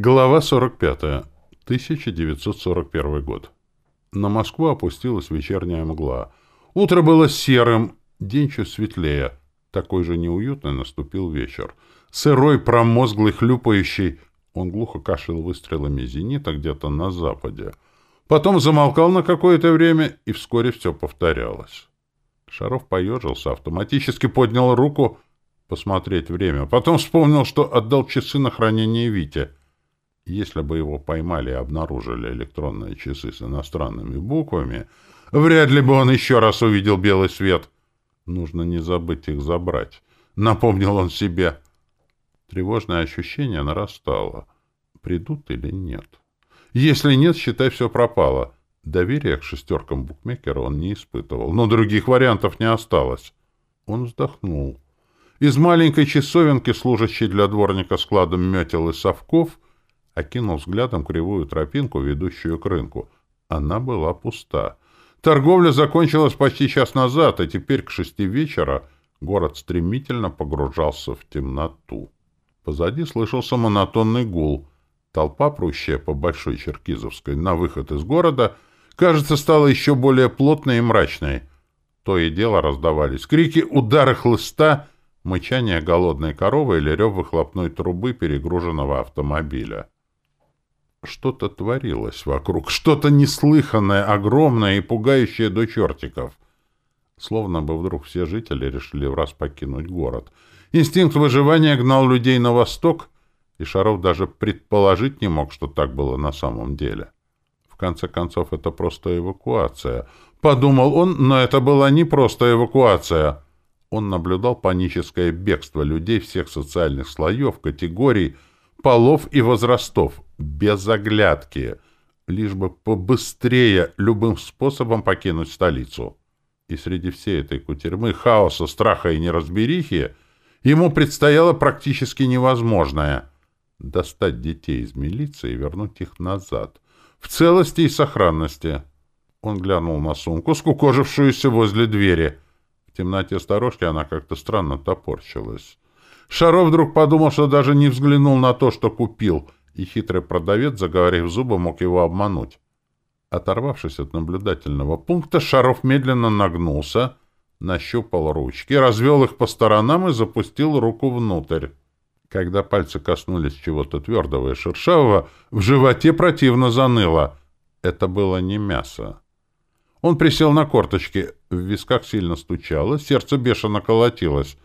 Глава 45. 1941 год. На Москву опустилась вечерняя мгла. Утро было серым, день чуть светлее. Такой же неуютный наступил вечер. Сырой, промозглый, хлюпающий. Он глухо кашлял выстрелами зенита где-то на западе. Потом замолкал на какое-то время, и вскоре все повторялось. Шаров поежился, автоматически поднял руку посмотреть время. Потом вспомнил, что отдал часы на хранение Вите — если бы его поймали и обнаружили электронные часы с иностранными буквами, вряд ли бы он еще раз увидел белый свет. Нужно не забыть их забрать. Напомнил он себе. Тревожное ощущение нарастало. Придут или нет? Если нет, считай, все пропало. Доверия к шестеркам букмекера он не испытывал, но других вариантов не осталось. Он вздохнул. Из маленькой часовенки, служащей для дворника складом метел и совков, окинул взглядом кривую тропинку, ведущую к рынку. Она была пуста. Торговля закончилась почти час назад, а теперь к шести вечера город стремительно погружался в темноту. Позади слышался монотонный гул. Толпа, прущая по Большой Черкизовской на выход из города, кажется, стала еще более плотной и мрачной. То и дело раздавались крики, удары хлыста, мычание голодной коровы или рев выхлопной трубы перегруженного автомобиля. Что-то творилось вокруг, что-то неслыханное, огромное и пугающее до чертиков. Словно бы вдруг все жители решили в раз покинуть город. Инстинкт выживания гнал людей на восток, и Шаров даже предположить не мог, что так было на самом деле. В конце концов, это просто эвакуация. Подумал он, но это была не просто эвакуация. Он наблюдал паническое бегство людей всех социальных слоев, категорий, полов и возрастов, без оглядки, лишь бы побыстрее любым способом покинуть столицу. И среди всей этой кутерьмы, хаоса, страха и неразберихи ему предстояло практически невозможное — достать детей из милиции и вернуть их назад, в целости и сохранности. Он глянул на сумку, скукожившуюся возле двери. В темноте сторожки она как-то странно топорщилась. Шаров вдруг подумал, что даже не взглянул на то, что купил, и хитрый продавец, заговорив зубы, мог его обмануть. Оторвавшись от наблюдательного пункта, Шаров медленно нагнулся, нащупал ручки, развел их по сторонам и запустил руку внутрь. Когда пальцы коснулись чего-то твердого и шершавого, в животе противно заныло. Это было не мясо. Он присел на корточки, в висках сильно стучало, сердце бешено колотилось.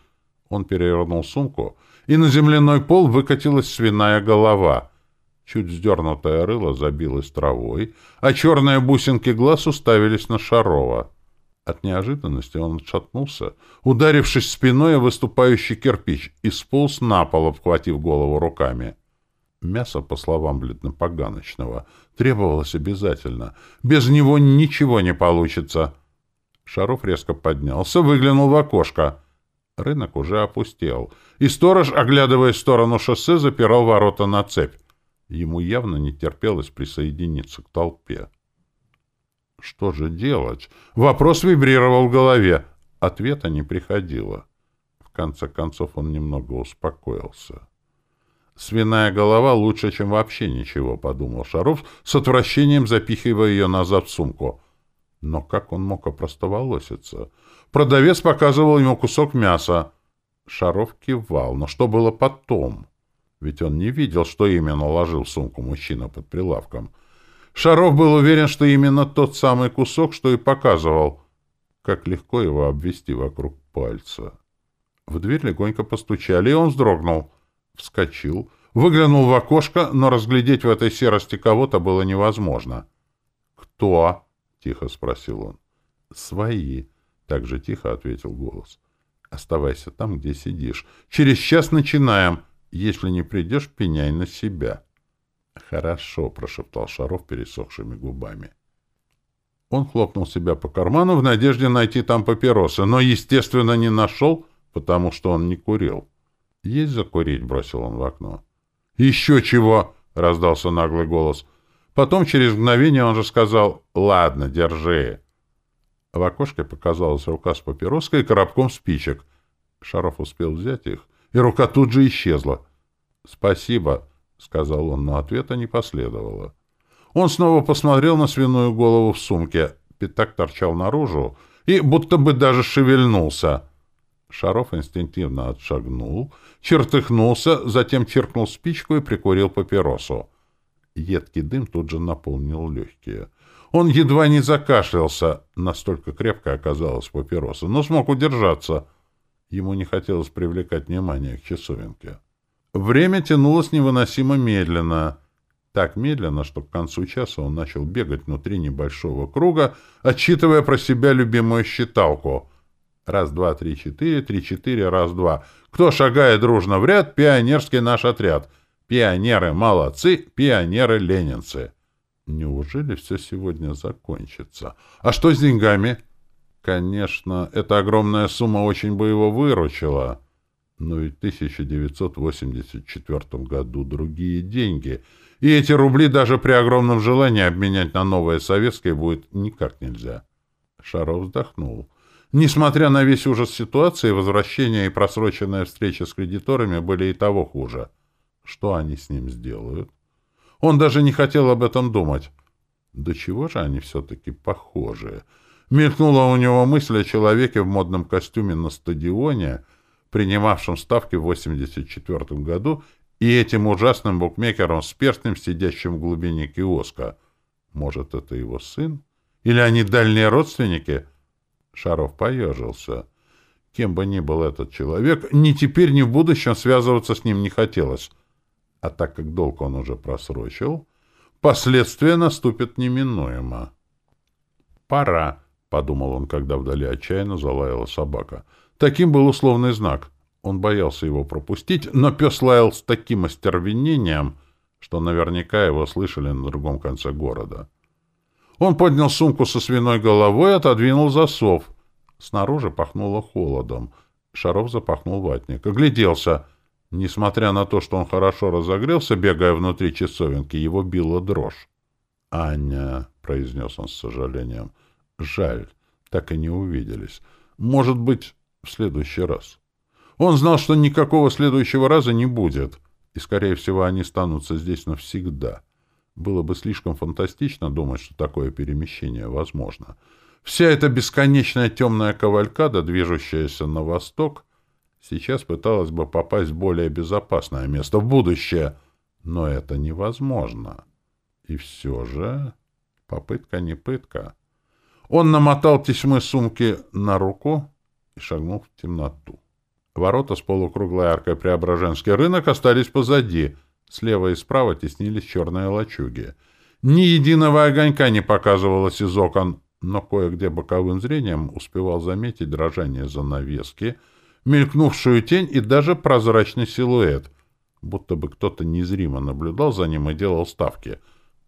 Он перевернул сумку, и на земляной пол выкатилась свиная голова. Чуть вздернутое рыло забилось травой, а черные бусинки глаз уставились на Шарова. От неожиданности он отшатнулся, ударившись спиной о выступающий кирпич, и сполз на пол, обхватив голову руками. Мясо, по словам бледнопоганочного, требовалось обязательно. Без него ничего не получится. Шаров резко поднялся, выглянул в окошко. Рынок уже опустел, и сторож, оглядывая в сторону шоссе, запирал ворота на цепь. Ему явно не терпелось присоединиться к толпе. Что же делать? Вопрос вибрировал в голове. Ответа не приходило. В конце концов он немного успокоился. «Свиная голова лучше, чем вообще ничего», — подумал Шаров, с отвращением запихивая ее назад в сумку. Но как он мог опростоволоситься? Продавец показывал ему кусок мяса. Шаров кивал. Но что было потом? Ведь он не видел, что именно ложил в сумку мужчина под прилавком. Шаров был уверен, что именно тот самый кусок, что и показывал. Как легко его обвести вокруг пальца. В дверь легонько постучали, и он вздрогнул. Вскочил, выглянул в окошко, но разглядеть в этой серости кого-то было невозможно. «Кто?» Тихо спросил он. Свои, так же тихо ответил голос. Оставайся там, где сидишь. Через час начинаем. Если не придешь, пеняй на себя. Хорошо, прошептал Шаров пересохшими губами. Он хлопнул себя по карману в надежде найти там папиросы, но, естественно, не нашел, потому что он не курил. «Есть закурить?» — бросил он в окно. «Еще чего!» — раздался наглый голос. Потом, через мгновение, он же сказал «Ладно, держи». В окошке показалась рука с папироской и коробком спичек. Шаров успел взять их, и рука тут же исчезла. «Спасибо», — сказал он, но ответа не последовало. Он снова посмотрел на свиную голову в сумке. Пятак торчал наружу и будто бы даже шевельнулся. Шаров инстинктивно отшагнул, чертыхнулся, затем чиркнул спичку и прикурил папиросу. Едкий дым тут же наполнил легкие. Он едва не закашлялся, настолько крепко оказалась папироса, но смог удержаться. Ему не хотелось привлекать внимание к часовенке. Время тянулось невыносимо медленно. Так медленно, что к концу часа он начал бегать внутри небольшого круга, отчитывая про себя любимую считалку. Раз, два, три, четыре, три, четыре, раз, два. Кто шагает дружно в ряд, пионерский наш отряд. Пионеры молодцы, пионеры-ленинцы. Неужели все сегодня закончится? А что с деньгами? Конечно, эта огромная сумма очень бы его выручила. Но и в 1984 году другие деньги. И эти рубли даже при огромном желании обменять на новые советские будет никак нельзя. Шаров вздохнул. Несмотря на весь ужас ситуации, возвращение и просроченная встреча с кредиторами были и того хуже. Что они с ним сделают? Он даже не хотел об этом думать. До чего же они все-таки похожи? Мелькнула у него мысль о человеке в модном костюме на стадионе, принимавшем ставки в 84 году, и этим ужасным букмекером с перстнем, сидящим в глубине киоска. Может, это его сын? Или они дальние родственники — Шаров поежился. Кем бы ни был этот человек, ни теперь, ни в будущем связываться с ним не хотелось. А так как долг он уже просрочил, последствия наступят неминуемо. «Пора», — подумал он, когда вдали отчаянно залаяла собака. Таким был условный знак. Он боялся его пропустить, но пес лаял с таким остервенением, что наверняка его слышали на другом конце города. Он поднял сумку со свиной головой и отодвинул засов. Снаружи пахнуло холодом. Шаров запахнул ватник. Огляделся. Несмотря на то, что он хорошо разогрелся, бегая внутри часовенки, его била дрожь. «Аня», — произнес он с сожалением, — «жаль, так и не увиделись. Может быть, в следующий раз». Он знал, что никакого следующего раза не будет, и, скорее всего, они станутся здесь навсегда. Было бы слишком фантастично думать, что такое перемещение возможно. Вся эта бесконечная темная кавалькада, движущаяся на восток, сейчас пыталась бы попасть в более безопасное место, в будущее. Но это невозможно. И все же попытка не пытка. Он намотал тесьмы сумки на руку и шагнул в темноту. Ворота с полукруглой аркой Преображенский рынок остались позади — Слева и справа теснились черные лачуги. Ни единого огонька не показывалось из окон, но кое-где боковым зрением успевал заметить дрожание занавески, мелькнувшую тень и даже прозрачный силуэт, будто бы кто-то незримо наблюдал за ним и делал ставки,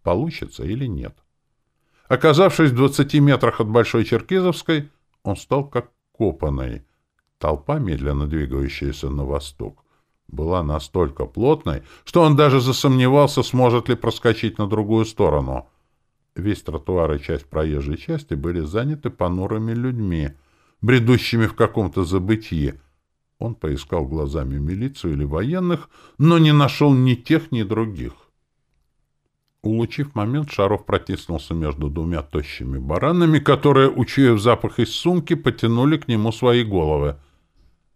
получится или нет. Оказавшись в двадцати метрах от Большой Черкизовской, он стал как копанный. Толпа, медленно двигающаяся на восток, была настолько плотной, что он даже засомневался, сможет ли проскочить на другую сторону. Весь тротуар и часть проезжей части были заняты понурыми людьми, бредущими в каком-то забытии. Он поискал глазами милицию или военных, но не нашел ни тех, ни других. Улучив момент, Шаров протиснулся между двумя тощими баранами, которые, учуяв запах из сумки, потянули к нему свои головы —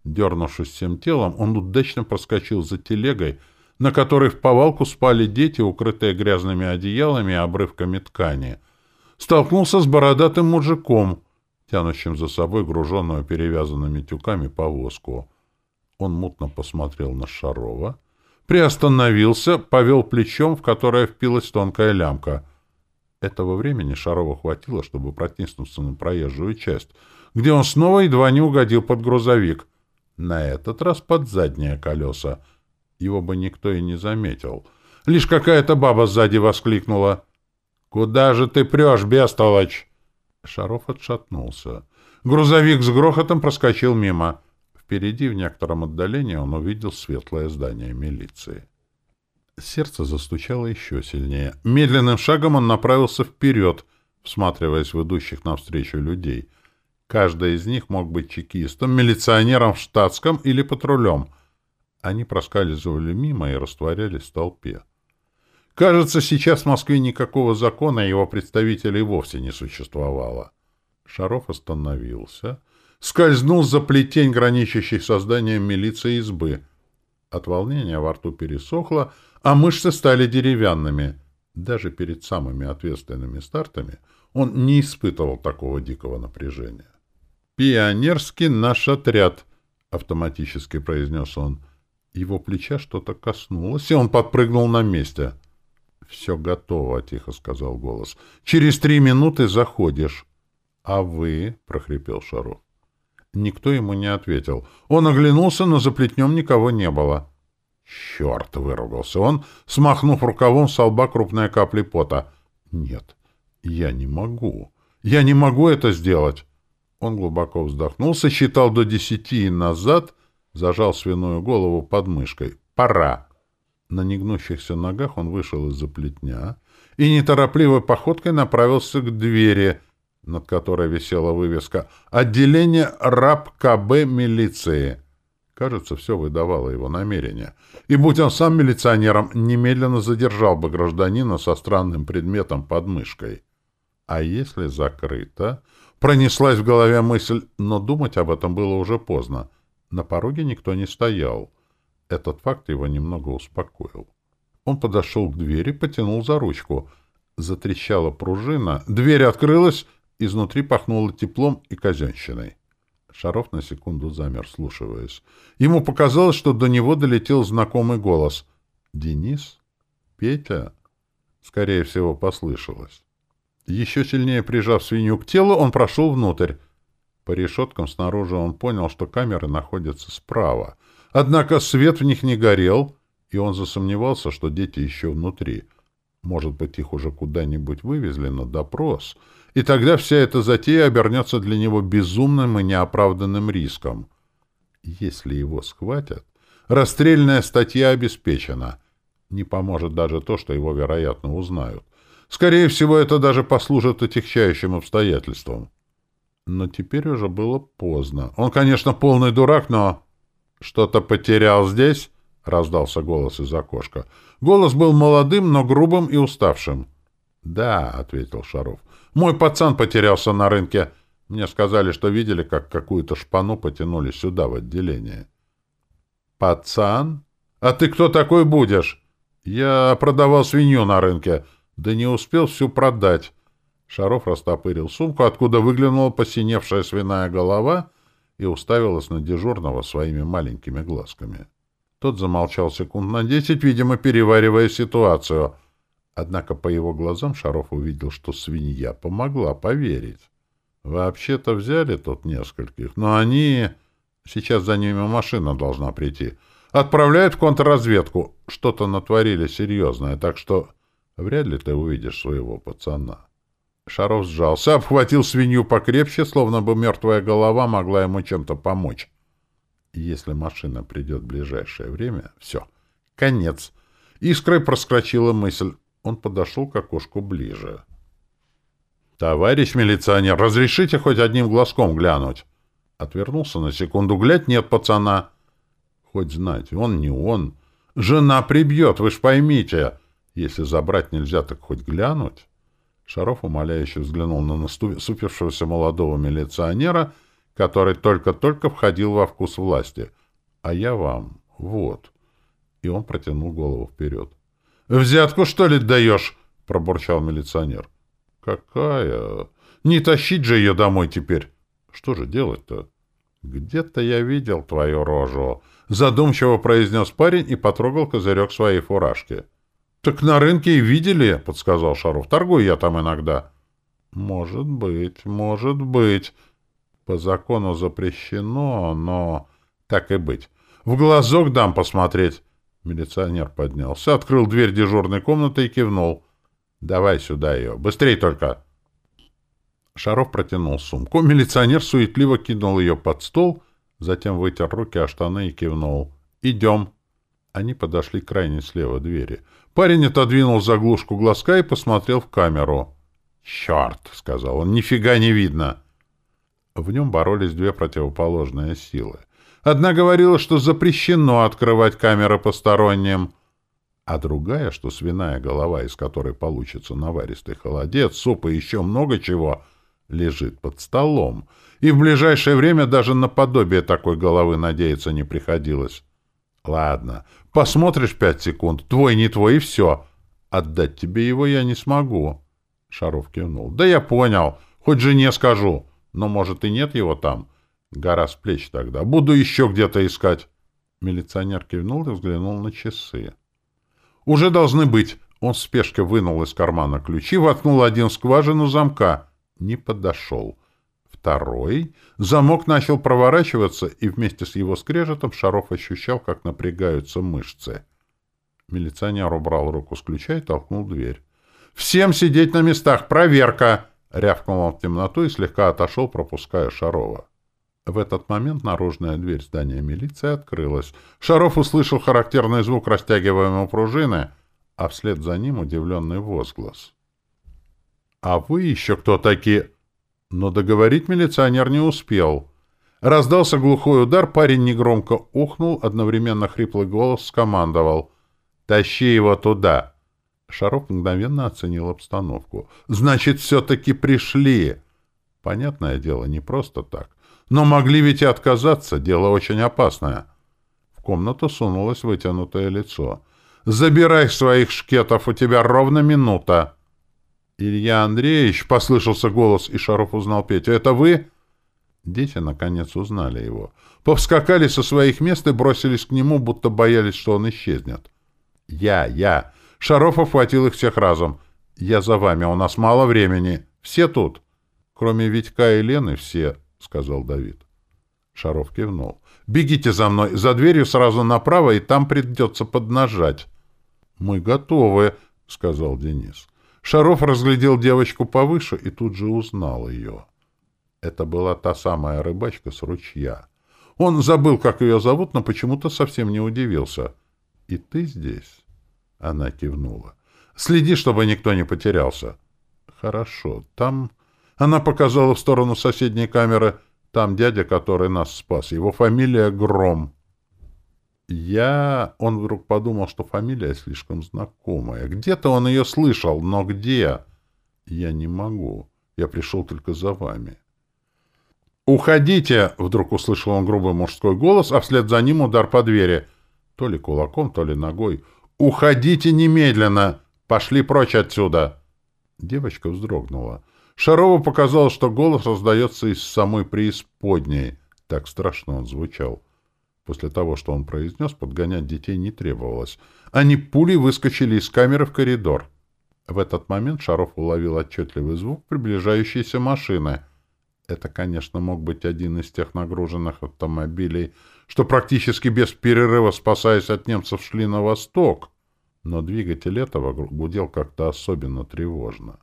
Дернувшись всем телом, он удачно проскочил за телегой, на которой в повалку спали дети, укрытые грязными одеялами и обрывками ткани. Столкнулся с бородатым мужиком, тянущим за собой груженную перевязанными тюками повозку. Он мутно посмотрел на Шарова, приостановился, повел плечом, в которое впилась тонкая лямка. Этого времени Шарова хватило, чтобы протиснуться на проезжую часть, где он снова едва не угодил под грузовик. На этот раз под задние колеса. Его бы никто и не заметил. Лишь какая-то баба сзади воскликнула. «Куда же ты прешь, бестолочь?» Шаров отшатнулся. Грузовик с грохотом проскочил мимо. Впереди, в некотором отдалении, он увидел светлое здание милиции. Сердце застучало еще сильнее. Медленным шагом он направился вперед, всматриваясь в идущих навстречу людей — Каждый из них мог быть чекистом, милиционером в штатском или патрулем. Они проскальзывали мимо и растворялись в толпе. Кажется, сейчас в Москве никакого закона его представителей вовсе не существовало. Шаров остановился, скользнул за плетень, граничащей со зданием милиции избы. От волнения во рту пересохло, а мышцы стали деревянными. Даже перед самыми ответственными стартами он не испытывал такого дикого напряжения. «Пионерский наш отряд», — автоматически произнес он. Его плеча что-то коснулось, и он подпрыгнул на месте. «Все готово», — тихо сказал голос. «Через три минуты заходишь». «А вы?» — прохрипел Шаров. Никто ему не ответил. Он оглянулся, но за плетнем никого не было. «Черт!» — выругался он, смахнув рукавом с лба крупные капли пота. «Нет, я не могу. Я не могу это сделать!» Он глубоко вздохнул, сосчитал до десяти и назад, зажал свиную голову под мышкой. «Пора!» На негнущихся ногах он вышел из-за плетня и неторопливой походкой направился к двери, над которой висела вывеска «Отделение РАП КБ милиции». Кажется, все выдавало его намерение. И будь он сам милиционером, немедленно задержал бы гражданина со странным предметом под мышкой. А если закрыто? Пронеслась в голове мысль, но думать об этом было уже поздно. На пороге никто не стоял. Этот факт его немного успокоил. Он подошел к двери, потянул за ручку. Затрещала пружина, дверь открылась, изнутри пахнуло теплом и казенщиной. Шаров на секунду замер, слушаясь. Ему показалось, что до него долетел знакомый голос. «Денис? Петя?» Скорее всего, послышалось. Еще сильнее прижав свинью к телу, он прошел внутрь. По решеткам снаружи он понял, что камеры находятся справа — Однако свет в них не горел, и он засомневался, что дети еще внутри. Может быть, их уже куда-нибудь вывезли на допрос, и тогда вся эта затея обернется для него безумным и неоправданным риском. Если его схватят, расстрельная статья обеспечена. Не поможет даже то, что его, вероятно, узнают. Скорее всего, это даже послужит отягчающим обстоятельством. Но теперь уже было поздно. Он, конечно, полный дурак, но... «Что-то потерял здесь?» — раздался голос из окошка. Голос был молодым, но грубым и уставшим. «Да», — ответил Шаров. «Мой пацан потерялся на рынке. Мне сказали, что видели, как какую-то шпану потянули сюда, в отделение». «Пацан? А ты кто такой будешь?» «Я продавал свинью на рынке. Да не успел всю продать». Шаров растопырил сумку, откуда выглянула посиневшая свиная голова — и уставилась на дежурного своими маленькими глазками. Тот замолчал секунд на десять, видимо, переваривая ситуацию. Однако по его глазам Шаров увидел, что свинья помогла поверить. Вообще-то взяли тут нескольких, но они... Сейчас за ними машина должна прийти. Отправляют в контрразведку. Что-то натворили серьезное, так что вряд ли ты увидишь своего пацана. Шаров сжался, обхватил свинью покрепче, словно бы мертвая голова могла ему чем-то помочь. Если машина придет в ближайшее время, все, конец. Искрой проскочила мысль. Он подошел к окошку ближе. «Товарищ милиционер, разрешите хоть одним глазком глянуть?» Отвернулся на секунду. «Глядь, нет пацана». «Хоть знать, он не он. Жена прибьет, вы ж поймите. Если забрать нельзя, так хоть глянуть». Шаров умоляюще взглянул на наступившегося молодого милиционера, который только-только входил во вкус власти. «А я вам. Вот». И он протянул голову вперед. «Взятку, что ли, даешь?» — пробурчал милиционер. «Какая? Не тащить же ее домой теперь. Что же делать-то?» «Где-то я видел твою рожу», — задумчиво произнес парень и потрогал козырек своей фуражки. — Так на рынке и видели, — подсказал Шаров. — Торгую я там иногда. — Может быть, может быть. По закону запрещено, но... Так и быть. В глазок дам посмотреть. Милиционер поднялся, открыл дверь дежурной комнаты и кивнул. — Давай сюда ее. Быстрей только. Шаров протянул сумку. Милиционер суетливо кинул ее под стол, затем вытер руки о штаны и кивнул. — Идем. Они подошли к крайней слева двери. Парень отодвинул заглушку глазка и посмотрел в камеру. «Черт!» — сказал он. «Нифига не видно!» В нем боролись две противоположные силы. Одна говорила, что запрещено открывать камеры посторонним, а другая, что свиная голова, из которой получится наваристый холодец, суп и еще много чего, лежит под столом, и в ближайшее время даже наподобие такой головы надеяться не приходилось. Ладно, посмотришь пять секунд, твой не твой и все. Отдать тебе его я не смогу. Шаров кивнул. Да я понял, хоть жене скажу, но может и нет его там. Гора с плеч тогда. Буду еще где-то искать. Милиционер кивнул и взглянул на часы. «Уже должны быть!» Он с спешкой вынул из кармана ключи, воткнул один в скважину замка. Не подошел. Второй. Замок начал проворачиваться, и вместе с его скрежетом Шаров ощущал, как напрягаются мышцы. Милиционер убрал руку с ключа и толкнул дверь. «Всем сидеть на местах! Проверка!» Рявкнул он в темноту и слегка отошел, пропуская Шарова. В этот момент наружная дверь здания милиции открылась. Шаров услышал характерный звук растягиваемой пружины, а вслед за ним удивленный возглас. «А вы еще кто такие?» Но договорить милиционер не успел. Раздался глухой удар, парень негромко ухнул, одновременно хриплый голос скомандовал. «Тащи его туда!» Шаров мгновенно оценил обстановку. «Значит, все-таки пришли!» Понятное дело, не просто так. Но могли ведь и отказаться, дело очень опасное. В комнату сунулось вытянутое лицо. «Забирай своих шкетов, у тебя ровно минута!» «Илья Андреевич!» — послышался голос, и Шаров узнал Петю. «Это вы?» Дети, наконец, узнали его. Повскакали со своих мест и бросились к нему, будто боялись, что он исчезнет. «Я, я!» Шаров охватил их всех разом. «Я за вами, у нас мало времени. Все тут?» «Кроме Витька и Лены, все», — сказал Давид. Шаров кивнул. «Бегите за мной, за дверью сразу направо, и там придется поднажать». «Мы готовы», — сказал Денис. Шаров разглядел девочку повыше и тут же узнал ее. Это была та самая рыбачка с ручья. Он забыл, как ее зовут, но почему-то совсем не удивился. «И ты здесь?» Она кивнула. «Следи, чтобы никто не потерялся». «Хорошо. Там...» Она показала в сторону соседней камеры. Там дядя, который нас спас. Его фамилия Гром. Я... Он вдруг подумал, что фамилия слишком знакомая. Где-то он ее слышал, но где? Я не могу. Я пришел только за вами. «Уходите!» — вдруг услышал он грубый мужской голос, а вслед за ним удар по двери. То ли кулаком, то ли ногой. «Уходите немедленно! Пошли прочь отсюда!» Девочка вздрогнула. Шарову показалось, что голос раздается из самой преисподней. Так страшно он звучал. После того, что он произнес, подгонять детей не требовалось. Они пулей выскочили из камеры в коридор. В этот момент Шаров уловил отчетливый звук приближающейся машины. Это, конечно, мог быть один из тех нагруженных автомобилей, что практически без перерыва, спасаясь от немцев, шли на восток. Но двигатель этого гудел как-то особенно тревожно.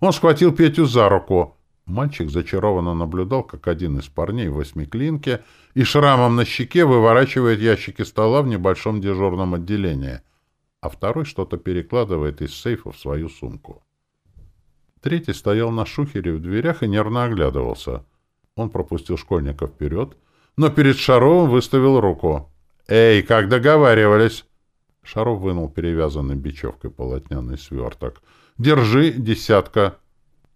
Он схватил Петю за руку. Мальчик зачарованно наблюдал, как один из парней в восьмиклинке и шрамом на щеке выворачивает ящики стола в небольшом дежурном отделении, а второй что-то перекладывает из сейфа в свою сумку. Третий стоял на шухере в дверях и нервно оглядывался. Он пропустил школьника вперед, но перед Шаровым выставил руку. «Эй, как договаривались!» Шаров вынул перевязанный бечевкой полотняный сверток — Держи, десятка.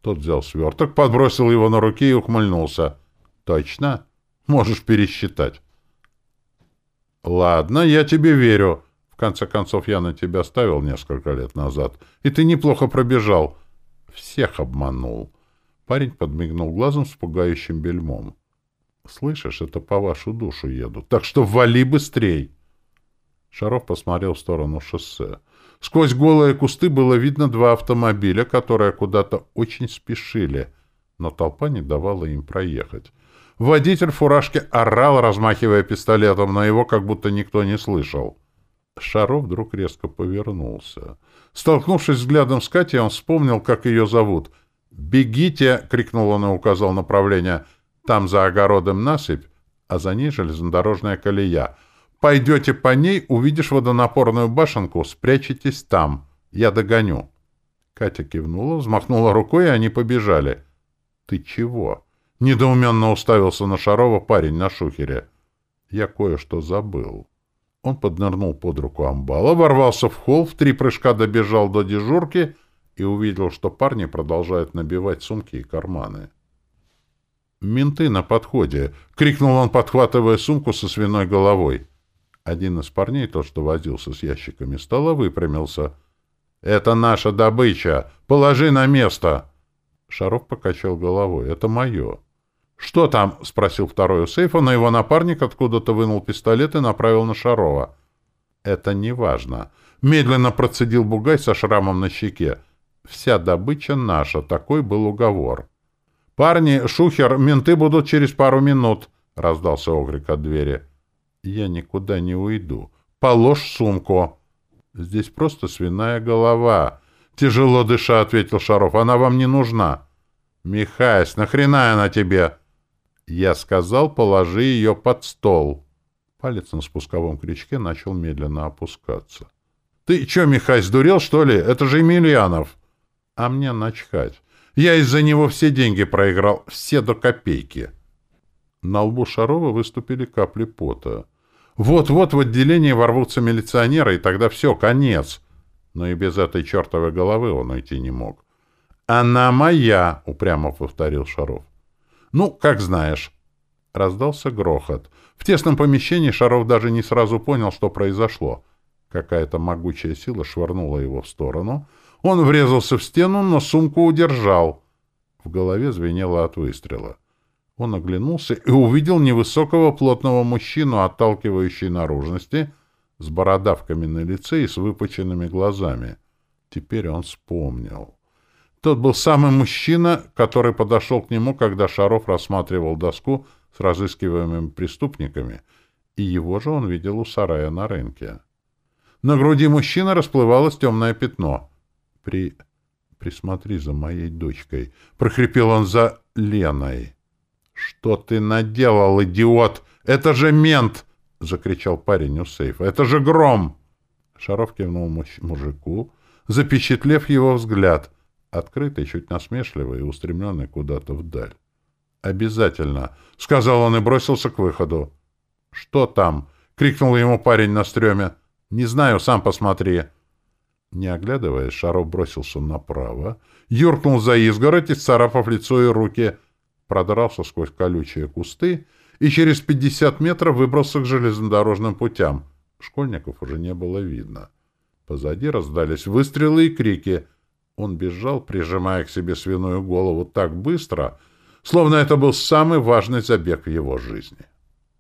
Тот взял сверток, подбросил его на руки и ухмыльнулся. Точно? Можешь пересчитать. Ладно, я тебе верю. В конце концов, я на тебя ставил несколько лет назад, и ты неплохо пробежал. Всех обманул. Парень подмигнул глазом с пугающим бельмом. Слышишь, это по вашу душу еду, так что вали быстрей. Шаров посмотрел в сторону шоссе. Сквозь голые кусты было видно два автомобиля, которые куда-то очень спешили, но толпа не давала им проехать. Водитель фуражки орал, размахивая пистолетом, но его как будто никто не слышал. Шаров вдруг резко повернулся. Столкнувшись взглядом с Катей, он вспомнил, как ее зовут. «Бегите!» — крикнул он и указал направление. «Там за огородом насыпь, а за ней железнодорожная колея». Пойдете по ней, увидишь водонапорную башенку, спрячетесь там. Я догоню. Катя кивнула, взмахнула рукой, и они побежали. — Ты чего? — недоуменно уставился на Шарова парень на шухере. Я кое-что забыл. Он поднырнул под руку амбала, ворвался в холл, в три прыжка добежал до дежурки и увидел, что парни продолжают набивать сумки и карманы. «Менты на подходе!» — крикнул он, подхватывая сумку со свиной головой. Один из парней, тот, что возился с ящиками стола, выпрямился. «Это наша добыча! Положи на место!» Шаров покачал головой. «Это мое». «Что там?» — спросил второй у сейфа, но его напарник откуда-то вынул пистолет и направил на Шарова. «Это не важно. Медленно процедил Бугай со шрамом на щеке. «Вся добыча наша. Такой был уговор». «Парни, Шухер, менты будут через пару минут», — раздался окрик от двери. «Я никуда не уйду. Положь сумку». «Здесь просто свиная голова». «Тяжело дыша», — ответил Шаров. «Она вам не нужна». «Михась, нахрена она тебе?» «Я сказал, положи ее под стол». Палец на спусковом крючке начал медленно опускаться. «Ты че, Михась, сдурел, что ли? Это же Емельянов!» «А мне начхать. Я из-за него все деньги проиграл, все до копейки». На лбу Шарова выступили капли пота. Вот-вот в отделении ворвутся милиционеры, и тогда все, конец. Но и без этой чертовой головы он уйти не мог. «Она моя!» — упрямо повторил Шаров. «Ну, как знаешь». Раздался грохот. В тесном помещении Шаров даже не сразу понял, что произошло. Какая-то могучая сила швырнула его в сторону. Он врезался в стену, но сумку удержал. В голове звенело от выстрела. Он оглянулся и увидел невысокого плотного мужчину, отталкивающей наружности, с бородавками на лице и с выпученными глазами. Теперь он вспомнил. Тот был самый мужчина, который подошел к нему, когда Шаров рассматривал доску с разыскиваемыми преступниками, и его же он видел у сарая на рынке. На груди мужчины расплывалось темное пятно. «При... присмотри за моей дочкой», — прохрипел он за Леной. «Что ты наделал, идиот? Это же мент!» — закричал парень у сейфа. «Это же гром!» Шаров кивнул мужику, запечатлев его взгляд — открытый, чуть насмешливый и устремленный куда-то вдаль. «Обязательно!» — сказал он и бросился к выходу. «Что там?» — крикнул ему парень на стреме. «Не знаю, сам посмотри». Не оглядываясь, Шаров бросился направо, юркнул за изгородь и, царапав лицо и руки, продрался сквозь колючие кусты и через пятьдесят метров выбрался к железнодорожным путям. Школьников уже не было видно. Позади раздались выстрелы и крики — он бежал, прижимая к себе свиную голову так быстро, словно это был самый важный забег в его жизни.